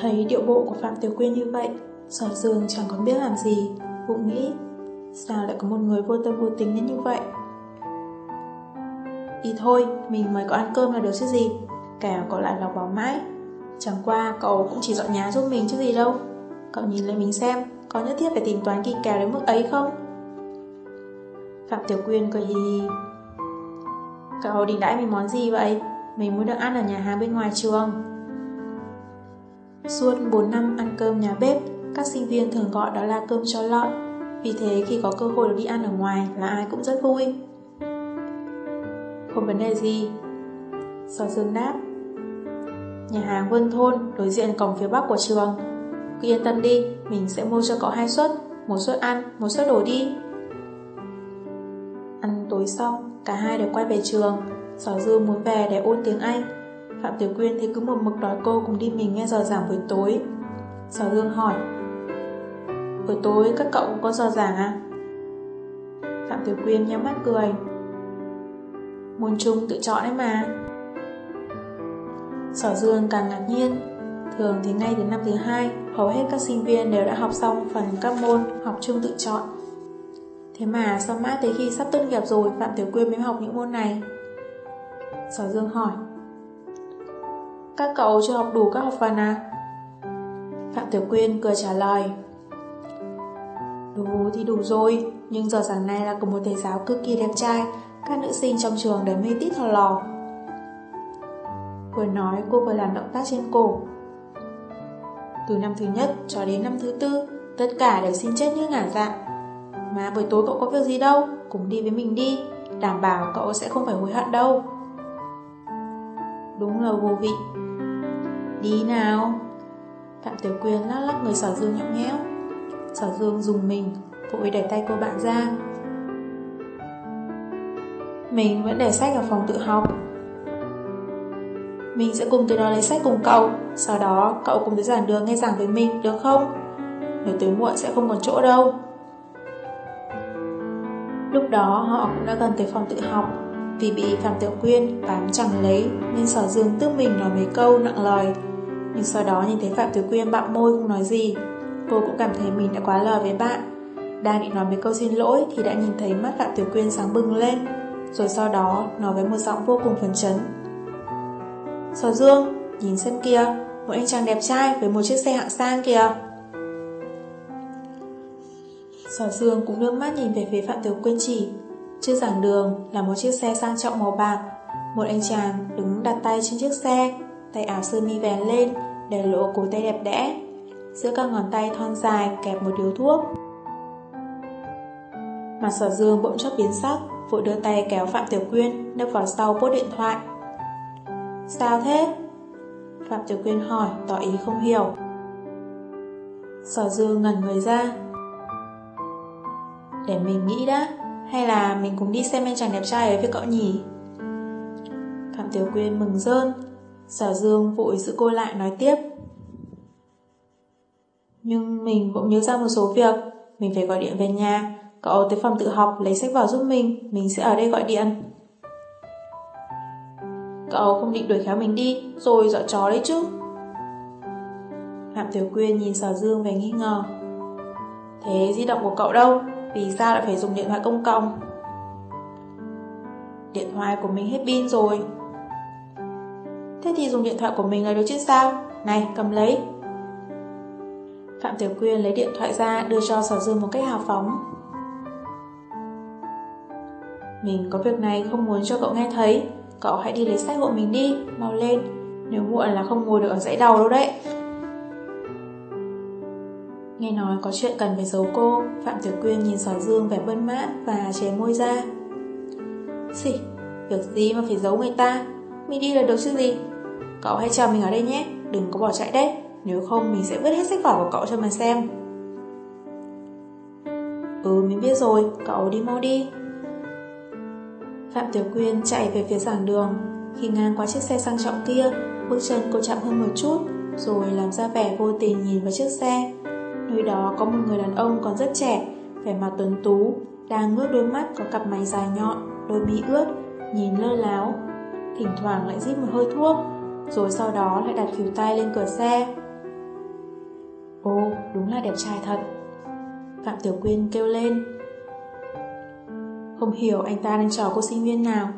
Thấy điệu bộ của Phạm Tiểu Quyên như vậy, Sở Dương chẳng còn biết làm gì, bụng nghĩ, sao lại có một người vô tâm vô tính đến như vậy? Đi thôi, mình mời cậu ăn cơm là được chứ gì, kẻo cậu lại lọc vào mãi. Chẳng qua cậu cũng chỉ dọn nhà giúp mình chứ gì đâu. Cậu nhìn lên mình xem, có nhất thiết phải tính toán kỳ kèo đến mức ấy không? Phạm Tiểu Quyên cười hì hì. Cậu định đãi mình món gì vậy? Mình muốn được ăn ở nhà hàng bên ngoài trường. Suốt 4 năm ăn cơm nhà bếp, các sinh viên thường gọi đó là cơm cho lợn. Vì thế khi có cơ hội được đi ăn ở ngoài là ai cũng rất vui. Không vấn đề gì. Sở Dương đáp. Nhà hàng Vân Thôn đối diện cổng phía bắc của trường. Cứ yên tâm đi, mình sẽ mua cho cậu hai suất, một suất ăn, một suất đổ đi. Ăn tối xong, cả hai đều quay về trường. Sở Dương muốn về để ôn tiếng Anh. Phạm Tiểu Quyên thì cứ một mực đòi cô cùng đi mình nghe giờ giảng buổi tối. Sở Dương hỏi, Buổi tối các cậu cũng có giờ giảng à? Phạm Tiểu Quyên nhắm mắt cười, Môn chung tự chọn đấy mà Sở Dương càng ngạc nhiên, Thường thì ngay từ năm thứ hai, Hầu hết các sinh viên đều đã học xong phần các môn học chung tự chọn Thế mà sao mãi tới khi sắp tốt nghiệp rồi, Phạm Tiểu Quyên mới học những môn này Sở Dương hỏi các cậu chưa học đủ các học phần à? Phạm Tiểu Quyên cười trả lời. Đủ thì đủ rồi, Nhưng giờ giảng này là của một thầy giáo cực kỳ đẹp trai, Các nữ sinh trong trường đều mê tít thò lò. Vừa nói, cô vừa làm động tác trên cổ. Từ năm thứ nhất cho đến năm thứ tư, Tất cả đều xin chết như ngả dạ. Mà buổi tối cậu có việc gì đâu, Cùng đi với mình đi, Đảm bảo cậu sẽ không phải hối hận đâu. Đúng là vô vị. Đi nào. Phạm Tiểu Quyên lắc lắc người sở dương nhõng nhẽo. Sở dương dùng mình, Vội đẩy tay cô bạn ra. Mình vẫn để sách ở phòng tự học. Mình sẽ cùng tới đó lấy sách cùng cậu, Sau đó cậu cùng tới giảng đường nghe giảng với mình, Được không? Nếu tới muộn sẽ không còn chỗ đâu. Lúc đó họ cũng đã gần tới phòng tự học, Vì bị Phạm Tiểu Quyên bám chẳng lấy Nên sở dương tức mình nói mấy câu nặng lời. Nhưng sau đó nhìn thấy Phạm Tiểu Quyên bạo môi không nói gì, Cô cũng cảm thấy mình đã quá lời với bạn. Đang định nói mấy câu xin lỗi Thì đã nhìn thấy mắt Phạm Tiểu Quyên sáng bừng lên, Rồi sau đó nói với một giọng vô cùng phấn chấn. Sở Dương, Nhìn xem kia Một anh chàng đẹp trai với một chiếc xe hạng sang kìa. Sở Dương cũng đưa mắt nhìn về phía Phạm Tiểu Quyên chỉ Trước giảng đường là một chiếc xe sang trọng màu bạc, Một anh chàng đứng đặt tay trên chiếc xe, Tay áo sơ mi vén lên để lộ cổ tay đẹp đẽ. Giữa các ngón tay thon dài kẹp một điếu thuốc. Mặt sở dương bỗng chốc biến sắc, Vội đưa tay kéo Phạm Tiểu Quyên Nấp vào sau bốt điện thoại. Sao thế? Phạm Tiểu Quyên hỏi, tỏ ý không hiểu. Sở dương ngẩn người ra. Để mình nghĩ đã, Hay là mình cùng đi xem anh chàng đẹp trai ấy với cậu nhỉ? Phạm Tiểu Quyên mừng rơn. Sở dương vội giữ cô lại nói tiếp. Nhưng mình bỗng nhớ ra một số việc. Mình phải gọi điện về nhà. Cậu tới phòng tự học lấy sách vào giúp mình. Mình sẽ ở đây gọi điện. Cậu không định đuổi khéo mình đi. Rồi dọa chó đấy chứ. Hạm Tiểu Quyên nhìn Sở Dương về nghi ngờ. Thế di động của cậu đâu? Vì sao lại phải dùng điện thoại công cộng? Điện thoại của mình hết pin rồi. Thế thì dùng điện thoại của mình là được chứ sao? Này cầm lấy. Phạm Tiểu Quyên lấy điện thoại ra Đưa cho Sở Dương một cách hào phóng. Mình có việc này không muốn cho cậu nghe thấy. Cậu hãy đi lấy sách hộ mình đi Mau lên. Nếu muộn là không ngồi được ở dãy đầu đâu đấy. Nghe nói có chuyện cần phải giấu cô Phạm Tiểu Quyên nhìn Sở Dương vẻ bân mãn Và chế môi ra. Xỉ, việc gì mà phải giấu người ta? Mình đi là được chứ gì? Cậu hãy chờ mình ở đây nhé. Đừng có bỏ chạy đấy. Nếu không, mình sẽ vứt hết sách vở của cậu cho mà xem. Ừ mình biết rồi. Cậu đi mau đi. Phạm Tiểu Quyên chạy về phía giảng đường. Khi ngang qua chiếc xe sang trọng kia, Bước chân cô chậm hơn một chút, Rồi làm ra vẻ vô tình nhìn vào chiếc xe. Nơi đó có một người đàn ông còn rất trẻ, Vẻ mặt tuấn tú, Đang ngước đôi mắt có cặp mày dài nhọn, Đôi mi ướt, Nhìn lơ láo. Thỉnh thoảng lại rít một hơi thuốc. Rồi sau đó lại đặt khỉu tay lên cửa xe ô, đúng là đẹp trai thật. Phạm Tiểu Quyên kêu lên. Không hiểu anh ta đang trò cô sinh viên nào,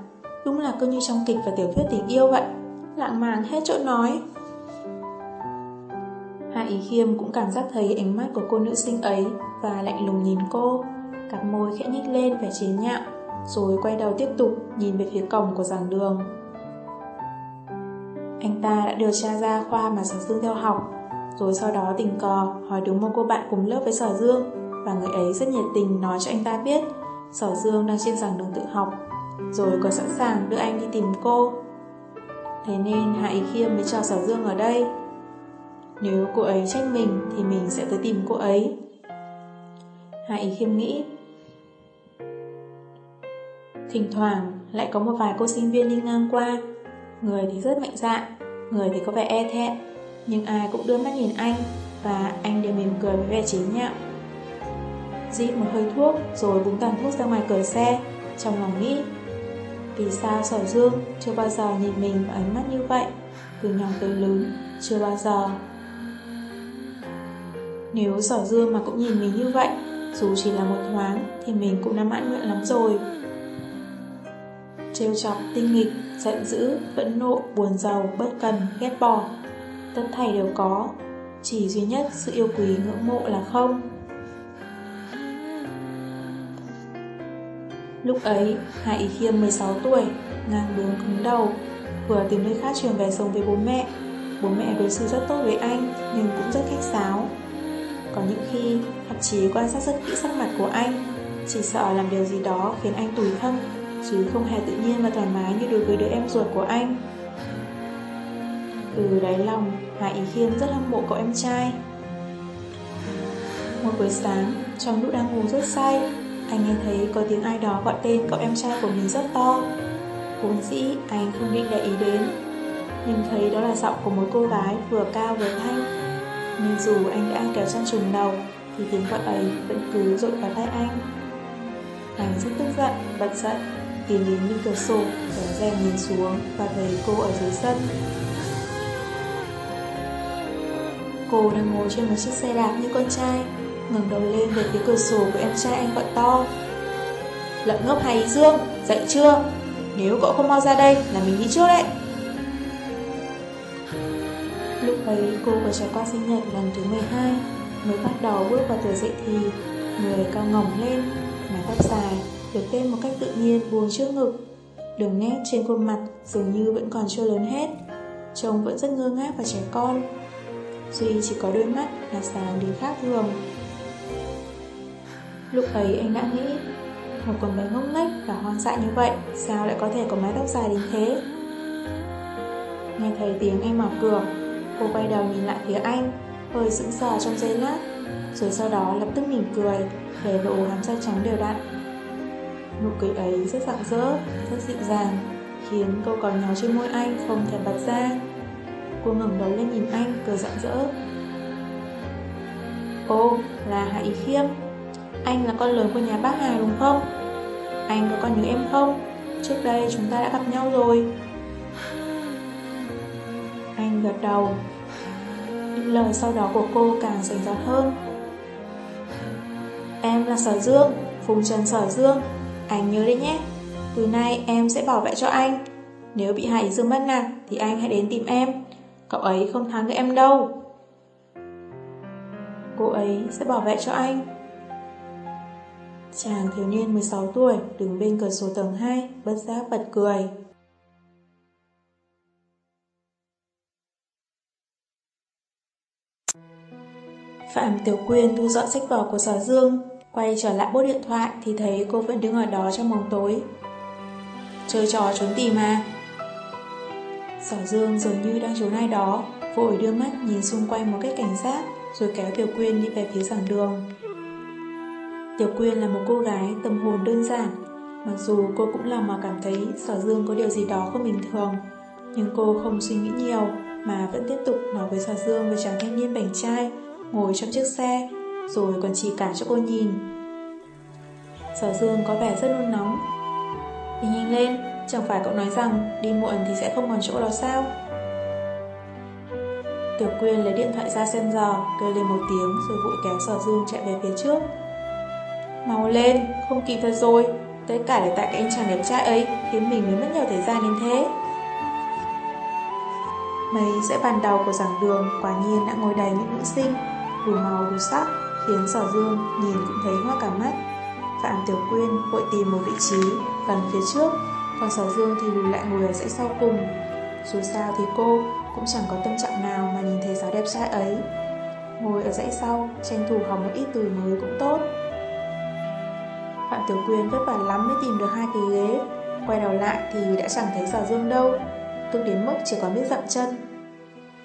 đúng là cứ như trong kịch và tiểu thuyết tình yêu vậy, lạng màng hết chỗ nói. Hạ Ý Khiêm cũng cảm giác thấy ánh mắt của cô nữ sinh ấy và lạnh lùng nhìn cô, cặp môi khẽ nhếch lên vẻ chế nhạo, rồi quay đầu tiếp tục nhìn về phía cổng của giảng đường. Anh ta đã điều tra ra khoa mà Sở Dương theo học, rồi sau đó tình cờ hỏi đúng một cô bạn cùng lớp với Sở Dương và người ấy rất nhiệt tình nói cho anh ta biết Sở Dương đang trên giảng đường tự học, rồi còn sẵn sàng đưa anh đi tìm cô. Thế nên Hạ Ý Khiêm mới cho Sở Dương ở đây. Nếu cô ấy trách mình thì mình sẽ tới tìm cô ấy. Hạ Ý Khiêm nghĩ Thỉnh thoảng lại có một vài cô sinh viên đi ngang qua Người thì rất mạnh dạn, Người thì có vẻ e thẹn, Nhưng ai cũng đưa mắt nhìn anh Và anh đều mỉm cười với vẻ chế nhạo. Rít một hơi thuốc Rồi búng tàn thuốc ra ngoài cửa xe, Trong lòng nghĩ, Vì sao sở dương chưa bao giờ nhìn mình với ánh mắt như vậy, Từ nhỏ tới lớn Chưa bao giờ. Nếu sở dương mà cũng nhìn mình như vậy, Dù chỉ là một thoáng Thì mình cũng đã mãn nguyện lắm rồi trêu chọc, tinh nghịch, giận dữ, phẫn nộ, buồn giàu, bất cần, ghét bỏ. Tất thảy đều có, chỉ duy nhất sự yêu quý ngưỡng mộ là không. Lúc ấy, Hạ Ý Khiêm 16 tuổi, ngang bướng cứng đầu, vừa tìm nơi khác trường về sống với bố mẹ. Bố mẹ đối xử rất tốt với anh, nhưng cũng rất khách sáo. Có những khi, thậm chí quan sát rất kỹ sắc mặt của anh, chỉ sợ làm điều gì đó khiến anh tủi thân chứ không hề tự nhiên và thoải mái như đối với đứa em ruột của anh. Từ đáy lòng, Hạ Ý Khiêm rất hâm mộ cậu em trai. Một buổi sáng, trong lúc đang ngủ rất say, anh nghe thấy có tiếng ai đó gọi tên cậu em trai của mình rất to. Vốn dĩ anh không định để ý đến, nhưng thấy đó là giọng của một cô gái vừa cao vừa thanh. Nên dù anh đã kéo chăn trùng đầu, thì tiếng gọi ấy vẫn cứ rội vào tay anh. Anh rất tức giận, bật dậy Tiến đến bên cửa sổ, kéo rèm nhìn xuống và thấy cô ở dưới sân. Cô đang ngồi trên một chiếc xe đạp như con trai, ngẩng đầu lên về phía cửa sổ của em trai anh gọi to. Lợn ngốc hay Dương, dậy chưa? Nếu cậu không mau ra đây là mình đi trước đấy. Lúc ấy cô vừa trải qua sinh nhật lần thứ 12, mới bắt đầu bước vào tuổi dậy thì, người cao ngỏng lên, mái tóc dài, được tên một cách tự nhiên buông trước ngực. Đường nét trên khuôn mặt dường như vẫn còn chưa lớn hết, trông vẫn rất ngơ ngác và trẻ con. Duy chỉ có đôi mắt là sáng đến khác thường. Lúc ấy anh đã nghĩ, một con bé ngốc nghếch và hoang dại như vậy, sao lại có thể có mái tóc dài đến thế? Nghe thấy tiếng anh mở cửa, cô quay đầu nhìn lại phía anh, hơi sững sờ trong giây lát, rồi sau đó lập tức mỉm cười, để lộ hàm răng trắng đều đặn. Nụ cười ấy rất rạng rỡ, rất dịu dàng, khiến câu còn nhỏ trên môi anh không thể bật ra. Cô ngẩng đầu lên nhìn anh, cười rạng rỡ. Ô, là Hạ Ý Khiêm. Anh là con lớn của nhà bác Hà đúng không? Anh có còn nhớ em không? Trước đây chúng ta đã gặp nhau rồi. Anh gật đầu. Những lời sau đó của cô càng rành rọt hơn. Em là Sở Dương, Phùng Trần Sở Dương, anh nhớ đấy nhé, từ nay em sẽ bảo vệ cho anh. Nếu bị Hải Dương bắt nạt thì anh hãy đến tìm em. Cậu ấy không thắng được em đâu. Cô ấy sẽ bảo vệ cho anh. Chàng thiếu niên 16 tuổi đứng bên cửa sổ tầng 2 bất giác bật cười. Phạm Tiểu Quyên thu dọn sách vở của Sở Dương Quay trở lại bốt điện thoại thì thấy cô vẫn đứng ở đó trong bóng tối. Chơi trò trốn tìm mà. Sở Dương dường như đang trốn ai đó, vội đưa mắt nhìn xung quanh một cách cảnh giác, rồi kéo Tiểu Quyên đi về phía giảng đường. Tiểu Quyên là một cô gái tâm hồn đơn giản, mặc dù cô cũng làm mà cảm thấy Sở Dương có điều gì đó không bình thường, nhưng cô không suy nghĩ nhiều mà vẫn tiếp tục nói với Sở Dương về chàng thanh niên bảnh trai ngồi trong chiếc xe rồi còn chỉ cả cho cô nhìn. Sở Dương có vẻ rất nôn nóng. Đi nhìn lên, chẳng phải cậu nói rằng đi muộn thì sẽ không còn chỗ đó sao? Tiểu Quyên lấy điện thoại ra xem giờ, kêu lên một tiếng rồi vội kéo Sở Dương chạy về phía trước. Mau lên, không kịp thật rồi, tất cả là tại cái anh chàng đẹp trai ấy khiến mình mới mất nhiều thời gian đến thế. Mấy dãy bàn đầu của giảng đường quả nhiên đã ngồi đầy những nữ sinh, đủ màu đủ sắc, khiến Sở Dương nhìn cũng thấy hoa cả mắt. Phạm Tiểu Quyên vội tìm một vị trí gần phía trước, còn Sở Dương thì lùi lại ngồi ở dãy sau cùng. Dù sao thì cô cũng chẳng có tâm trạng nào mà nhìn thấy giáo đẹp trai ấy. Ngồi ở dãy sau, tranh thủ học một ít từ mới cũng tốt. Phạm Tiểu Quyên vất vả lắm mới tìm được hai cái ghế. Quay đầu lại thì đã chẳng thấy Sở Dương đâu, tức đến mức chỉ còn biết dậm chân.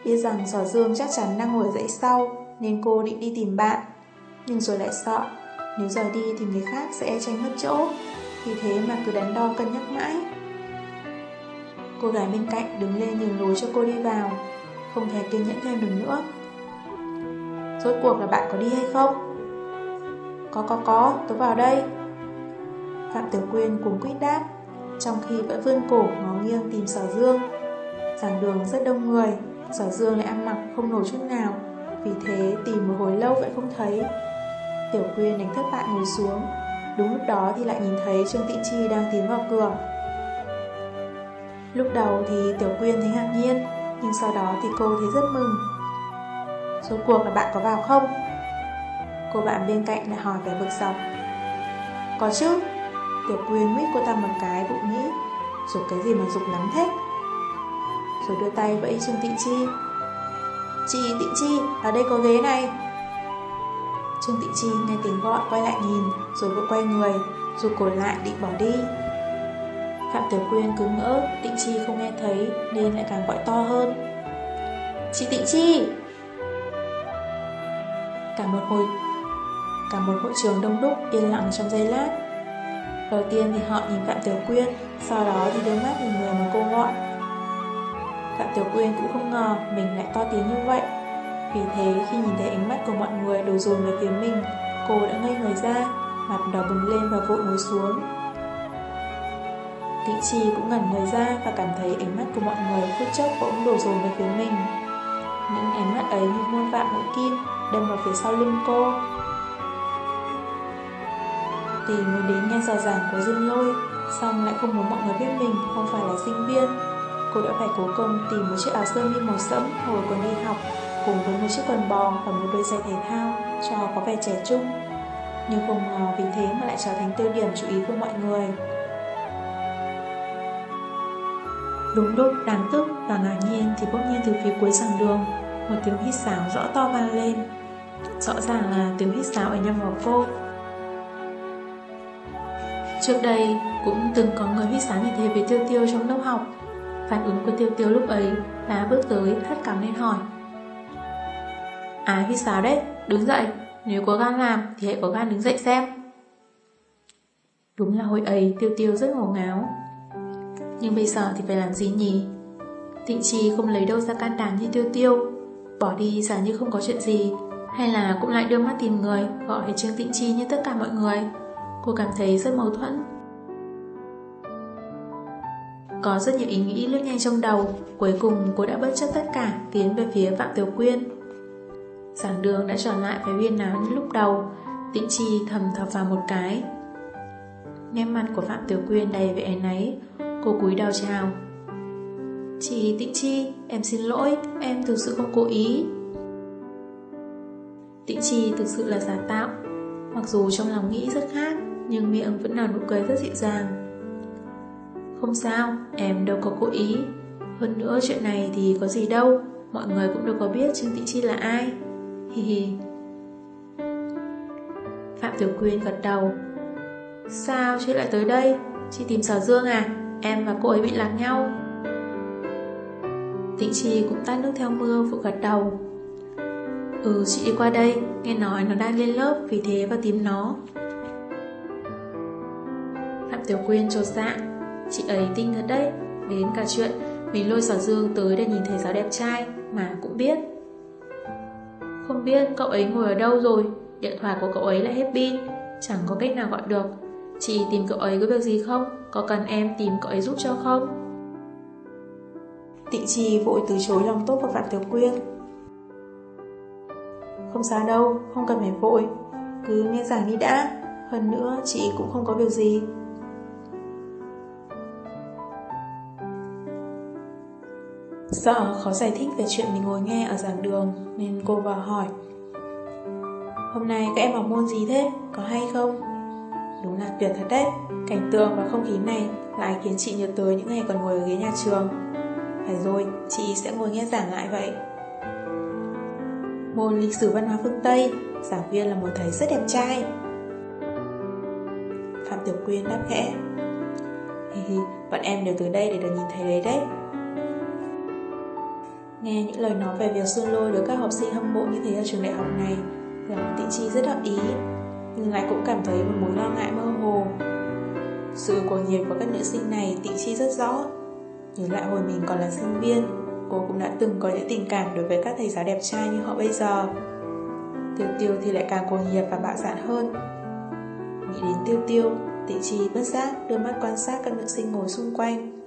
Biết rằng Sở Dương chắc chắn đang ngồi dãy sau, nên cô định đi tìm bạn. Nhưng rồi lại sợ, nếu rời đi thì người khác sẽ tranh mất chỗ, vì thế mà cứ đắn đo cân nhắc mãi. Cô gái bên cạnh đứng lên nhường lối cho cô đi vào. Không thể kiên nhẫn thêm được nữa. Rốt cuộc là bạn có đi hay không? Có có có, tôi vào đây. Phạm Tiểu Quyên cùng quyết đáp Trong khi vẫn vươn cổ ngó nghiêng tìm sở dương. Giảng đường rất đông người Sở dương lại ăn mặc không nổi chút nào. Vì thế tìm một hồi lâu vẫn không thấy. Tiểu Quyên đánh thất bại ngồi xuống Đúng lúc đó thì lại nhìn thấy Trương Tịnh Chi đang tiến vào cửa Lúc đầu thì Tiểu Quyên thấy ngạc nhiên, nhưng sau đó thì cô thấy rất mừng. Số cuộc là bạn có vào không? Cô bạn bên cạnh lại hỏi vẻ bực dọc. Có chứ. Tiểu Quyên mít cô ta một cái bụng nghĩ, rồi cái gì mà dục lắm thế? Rồi đưa tay vẫy Trương Tịnh Chi. Chị Tịnh Chi, ở đây có ghế này. Trương Tịnh Chi nghe tiếng gọi quay lại nhìn, rồi vội quay người, rồi cổ lại định bỏ đi. Phạm Tiểu Quyên cứ ngỡ Tịnh Chi không nghe thấy nên lại càng gọi to hơn. Chị Tịnh Chi! Cả một hồi Cả một hội trường đông đúc yên lặng trong giây lát. Đầu tiên thì họ nhìn Phạm Tiểu Quyên, sau đó thì đôi mắt nhìn người mà cô gọi. Phạm Tiểu Quyên cũng không ngờ mình lại to tiếng như vậy. Vì thế khi nhìn thấy ánh mắt của mọi người đổ dồn về phía mình, cô đã ngây người ra, mặt đỏ bừng lên và vội ngồi xuống. Tị Chi cũng ngẩn người ra và cảm thấy ánh mắt của mọi người phút chốc bỗng đổ dồn về phía mình. Những ánh mắt ấy như muôn vạn mũi kim đâm vào phía sau lưng cô. Tì muốn đến nghe giờ giảng của Dương Lôi, xong lại không muốn mọi người biết mình không phải là sinh viên. Cô đã phải cố công tìm một chiếc áo sơ mi màu sẫm hồi còn đi học, cùng với một chiếc quần bò và một đôi giày thể thao cho có vẻ trẻ trung. Nhưng không ngờ vì thế mà lại trở thành tiêu điểm chú ý của mọi người. Đúng lúc đáng tức và ngạc nhiên thì bỗng nhiên từ phía cuối giảng đường, một tiếng hít sáo rõ to vang lên. Rõ ràng là tiếng hít sáo ở nhằm vào cô. Trước đây cũng từng có người hít sáo như thế với Tiêu Tiêu trong lớp học. Phản ứng của Tiêu Tiêu lúc ấy là bước tới hất cằm lên hỏi. À hít sao đấy, đứng dậy, nếu có gan làm thì hãy có gan đứng dậy xem. Đúng là hồi ấy Tiêu Tiêu rất ngổ ngáo. Nhưng bây giờ thì phải làm gì nhỉ? Tịnh Chi không lấy đâu ra can đảm như tiêu tiêu. Bỏ đi giả như không có chuyện gì. Hay là cũng lại đưa mắt tìm người Gọi Trương Tịnh Chi như tất cả mọi người. Cô cảm thấy rất mâu thuẫn. Có rất nhiều ý nghĩ lướt nhanh trong đầu. Cuối cùng cô đã bất chấp tất cả Tiến về phía Phạm Tiểu Quyên. Giảng đường đã trở lại với viên náo như lúc đầu Tịnh Chi thầm thọc vào một cái. Nét mặt của Phạm Tiểu Quyên đầy vẻ náy Cô cúi đầu chào. Chị Tịnh Chi, em xin lỗi, em thực sự không cố ý. Tịnh Chi thực sự là giả tạo Mặc dù trong lòng nghĩ rất khác Nhưng miệng vẫn nở nụ cười rất dịu dàng. Không sao, em đâu có cố ý. Hơn nữa chuyện này thì có gì đâu Mọi người cũng đâu có biết Trương Tịnh Chi là ai. Hi hi. Phạm Tiểu Quyên gật đầu. Sao chị lại tới đây? Chị tìm Sở Dương à? Em và cô ấy bị lạc nhau. Tịnh Chi cũng tắt nước theo mưa phụ gật đầu. Ừ chị đi qua đây. Nghe nói nó đang lên lớp, Vì thế vào tìm nó. Phạm Tiểu Quyên trột dạ. Chị ấy tinh thật đấy. Đến cả chuyện Mình lôi sở dương tới để nhìn thấy giáo đẹp trai Mà cũng biết. Không biết cậu ấy ngồi ở đâu rồi Điện thoại của cậu ấy lại hết pin Chẳng có cách nào gọi được Chị tìm cậu ấy có việc gì không? Có cần em tìm cậu ấy giúp cho không? Tịnh trì vội từ chối lòng tốt của Phạm Tiểu Quyên không sao đâu, không cần phải vội. Cứ nghe giảng đi đã, hơn nữa chị cũng không có việc gì. Sợ khó giải thích về chuyện mình ngồi nghe ở giảng đường nên cô vào hỏi. Hôm nay các em học môn gì thế? Có hay không? Đúng là tuyệt thật đấy. Cảnh tượng và không khí này lại khiến chị nhớ tới những ngày còn ngồi ở ghế nhà trường. Phải rồi, chị sẽ ngồi nghe giảng lại vậy. Môn lịch sử văn hóa phương Tây Giảng viên là một thầy rất đẹp trai. Phạm Tiểu Quyên đáp khẽ. Hi hi, bọn em đều từ đây để được nhìn thấy đấy đấy. Nghe những lời nói về việc Xuân Lôi được các học sinh hâm mộ như thế ở trường đại học này Lòng tịnh chi rất đắc ý, Nhưng lại cũng cảm thấy một mối lo ngại mơ hồ. Sự cuồng nhiệt của các nữ sinh này tịnh chi rất rõ. Nhớ lại hồi mình còn là sinh viên, Cô cũng đã từng có những tình cảm đối với các thầy giáo đẹp trai như họ bây giờ. Tiêu tiêu thì lại càng cuồng nhiệt và bạo dạn hơn. Nghĩ đến tiêu tiêu Tịnh chi bất giác đưa mắt quan sát các nữ sinh ngồi xung quanh.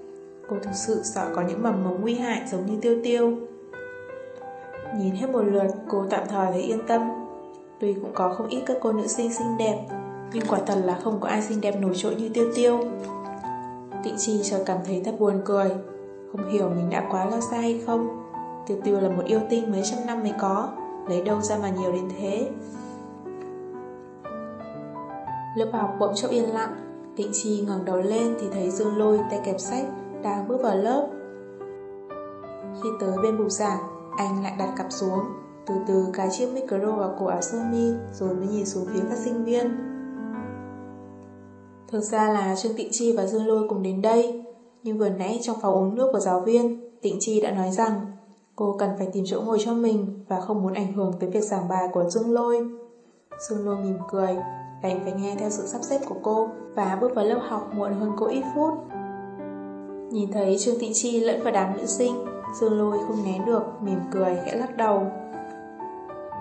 Cô thực sự sợ có những mầm mống nguy hại giống như tiêu tiêu. Nhìn hết một lượt, cô tạm thời thấy yên tâm. Tuy cũng có không ít các cô nữ sinh xinh đẹp, nhưng quả thật là không có ai xinh đẹp nổi trội như tiêu tiêu. Tịnh Chi chợt cảm thấy thật buồn cười. Không hiểu mình đã quá lo xa hay không. Tiêu tiêu là một yêu tinh mấy trăm năm mới có, lấy đâu ra mà nhiều đến thế. Lớp học bỗng chốc yên lặng, Tịnh Chi ngẩng đầu lên thì thấy Dương Lôi tay kẹp sách, đang bước vào lớp. Khi tới bên bục giảng, anh lại đặt cặp xuống, từ từ cài chiếc micro vào cổ áo sơ mi rồi mới nhìn xuống phía các sinh viên. Thực ra là Trương Tịnh Chi và Dương Lôi cùng đến đây, nhưng vừa nãy trong phòng uống nước của giáo viên, Tịnh Chi đã nói rằng cô cần phải tìm chỗ ngồi cho mình và không muốn ảnh hưởng tới việc giảng bài của Dương Lôi. Dương Lôi mỉm cười, đành phải nghe theo sự sắp xếp của cô và bước vào lớp học muộn hơn cô ít phút. Nhìn thấy Trương Thị Chi lẫn vào đám nữ sinh, Dương Lôi không né được, mỉm cười, khẽ lắc đầu.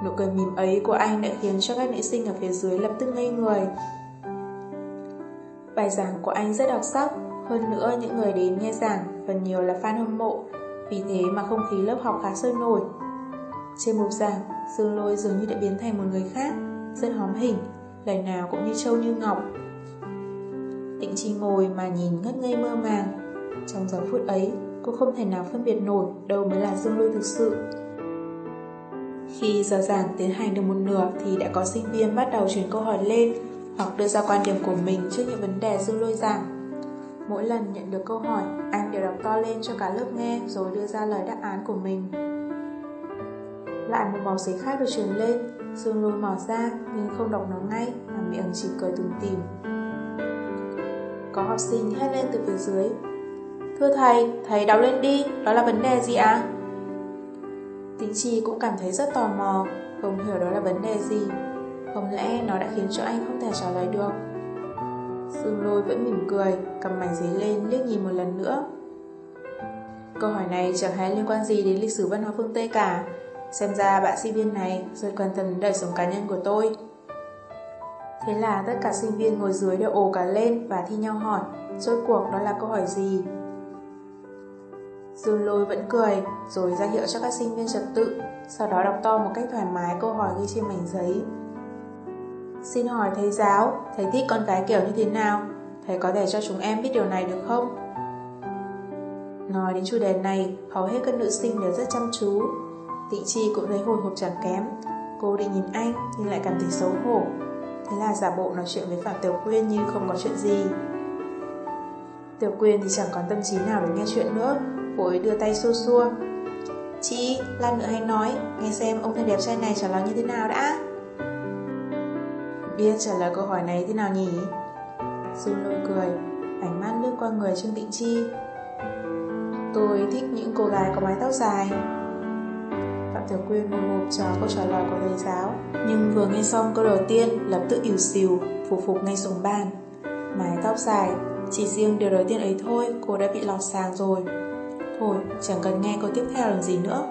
Nụ cười mỉm ấy của anh đã khiến cho các nữ sinh ở phía dưới lập tức ngây người. Bài giảng của anh rất đặc sắc, hơn nữa những người đến nghe giảng phần nhiều là fan hâm mộ, vì thế mà không khí lớp học khá sôi nổi. Trên mục giảng, Dương Lôi dường như đã biến thành một người khác, rất hóm hình, lời nào cũng như trâu như ngọc. Tịnh Chi ngồi mà nhìn ngất ngây mơ màng, trong giờ phút ấy, cô không thể nào phân biệt nổi đâu mới là Dương Lôi thực sự. Khi giờ giảng tiến hành được một nửa thì đã có sinh viên bắt đầu chuyển câu hỏi lên hoặc đưa ra quan điểm của mình trước những vấn đề Dương Lôi giảng. Mỗi lần nhận được câu hỏi, anh đều đọc to lên cho cả lớp nghe rồi đưa ra lời đáp án của mình. Lại một màu giấy khác được truyền lên, Dương Lôi mở ra nhưng không đọc nó ngay mà miệng chỉ cười tủm tỉm. Có học sinh hét lên từ phía dưới, Thưa thầy, thầy đọc lên đi, đó là vấn đề gì ạ? À? Tính Chi cũng cảm thấy rất tò mò, không hiểu đó là vấn đề gì. Không lẽ nó đã khiến cho anh không thể trả lời được? Dương lôi vẫn mỉm cười, cầm mảnh giấy lên liếc nhìn một lần nữa. Câu hỏi này chẳng hề liên quan gì đến lịch sử văn hóa phương Tây cả. Xem ra bạn sinh viên này rất quan tâm đến đời sống cá nhân của tôi. Thế là tất cả sinh viên ngồi dưới đều ồ cả lên và thi nhau hỏi, rốt cuộc đó là câu hỏi gì? Dương lôi vẫn cười, rồi ra hiệu cho các sinh viên trật tự, sau đó đọc to một cách thoải mái câu hỏi ghi trên mảnh giấy. Xin hỏi thầy giáo, thầy thích con gái kiểu như thế nào? Thầy có thể cho chúng em biết điều này được không? Nói đến chủ đề này, hầu hết các nữ sinh đều rất chăm chú. Tị Chi cũng thấy hồi hộp chẳng kém. Cô định nhìn anh nhưng lại cảm thấy xấu hổ. Thế là giả bộ nói chuyện với Phạm Tiểu Quyên như không có chuyện gì. Tiểu Quyên thì chẳng còn tâm trí nào để nghe chuyện nữa, Vội đưa tay xua xua. Chị, lát nữa hãy nói Nghe xem ông thầy đẹp trai này trả lời như thế nào đã. Biết trả lời câu hỏi này thế nào nhỉ? Dương lôi cười Ánh mắt lướt qua người Trương Tịnh Chi. Tôi thích những cô gái có mái tóc dài. Phạm Tiểu Quyên hồi hộp chờ câu trả lời của thầy giáo Nhưng vừa nghe xong câu đầu tiên Lập tức ỉu xìu Phục phục ngay xuống bàn. Mái tóc dài Chỉ riêng điều đầu tiên ấy thôi Cô đã bị lọt sàng rồi. Thôi, chẳng cần nghe câu tiếp theo làm gì nữa.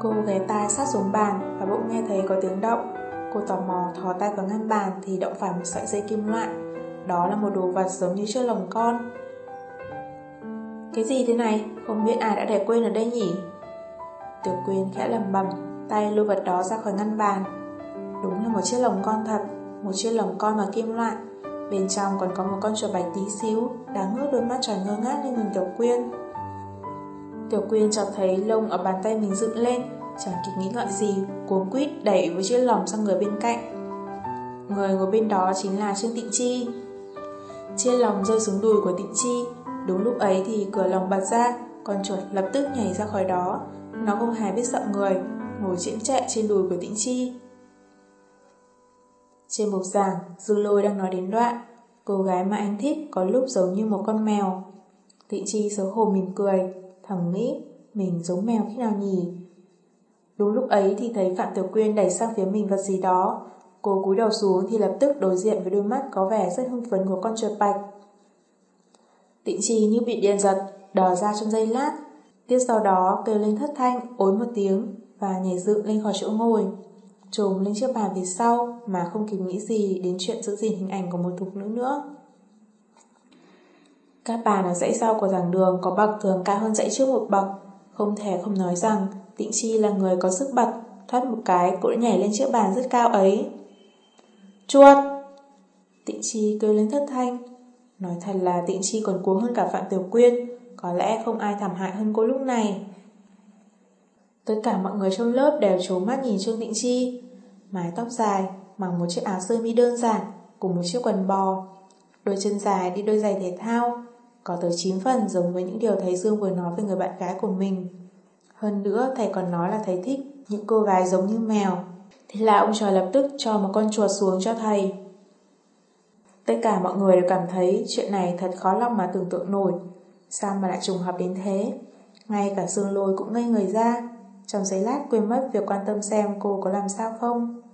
Cô ghé tai sát xuống bàn và bỗng nghe thấy có tiếng động. Cô tò mò thò tay vào ngăn bàn thì động phải một sợi dây kim loại. Đó là một đồ vật giống như chiếc lồng con. Cái gì thế này? Không biết ai đã để quên ở đây nhỉ? Tiểu Quyên khẽ lầm bầm. tay lôi vật đó ra khỏi ngăn bàn. Đúng là một chiếc lồng con thật, một chiếc lồng con bằng kim loại. Bên trong còn có một con chuột bạch tí xíu, đáng ngước đôi mắt tròn ngơ ngác lên nhìn Tiểu Quyên. Tiểu Quyên chợt thấy lông ở bàn tay mình dựng lên, chẳng kịp nghĩ ngợi gì, cuống quýt đẩy với chiếc lồng sang người bên cạnh. Người ngồi bên đó chính là Trương Tịnh Chi. Chiếc lồng rơi xuống đùi của Tịnh Chi, đúng lúc ấy thì cửa lồng bật ra, con chuột lập tức nhảy ra khỏi đó. Nó không hề biết sợ người, ngồi chiếm chạy trên đùi của Tịnh Chi. Trên bục giảng, Dư Lôi đang nói đến đoạn, cô gái mà anh thích có lúc giống như một con mèo. Tịnh Chi xấu hổ mỉm cười, thầm nghĩ mình giống mèo khi nào nhỉ? Đúng lúc ấy thì thấy Phạm Tiểu Quyên đẩy sang phía mình vật gì đó. Cô cúi đầu xuống thì lập tức đối diện với đôi mắt có vẻ rất hưng phấn của con chuột bạch. Tịnh Chi như bị điện giật, đờ ra trong giây lát. Tiếp sau đó kêu lên thất thanh, ối một tiếng và nhảy dựng lên khỏi chỗ ngồi. Trồm lên chiếc bàn phía sau mà không kịp nghĩ gì đến chuyện giữ gìn hình ảnh của một thục nữ nữa. Các bàn ở dãy sau của giảng đường có bậc thường cao hơn dãy trước một bậc. Không thể không nói rằng Tịnh Chi là người có sức bật, thoát một cái cũng nhảy lên chiếc bàn rất cao ấy. Chuột! Tịnh Chi kêu lên thất thanh. Nói thật là Tịnh Chi còn cuống hơn cả Phạm Tiểu Quyên, có lẽ không ai thảm hại hơn cô lúc này. Tất cả mọi người trong lớp đều trố mắt nhìn Trương Tịnh Chi. Mái tóc dài, mặc một chiếc áo sơ mi đơn giản, cùng một chiếc quần bò. Đôi chân dài đi đôi giày thể thao, có tới 9 phần giống với những điều thầy Dương vừa nói với người bạn gái của mình. Hơn nữa, thầy còn nói là thầy thích những cô gái giống như mèo. Thế là ông trò lập tức cho một con chuột xuống cho thầy. Tất cả mọi người đều cảm thấy chuyện này thật khó lòng mà tưởng tượng nổi. Sao mà lại trùng hợp đến thế? Ngay cả Dương Lôi cũng ngây người ra. Trong giấy lát quên mất việc quan tâm xem cô có làm sao không.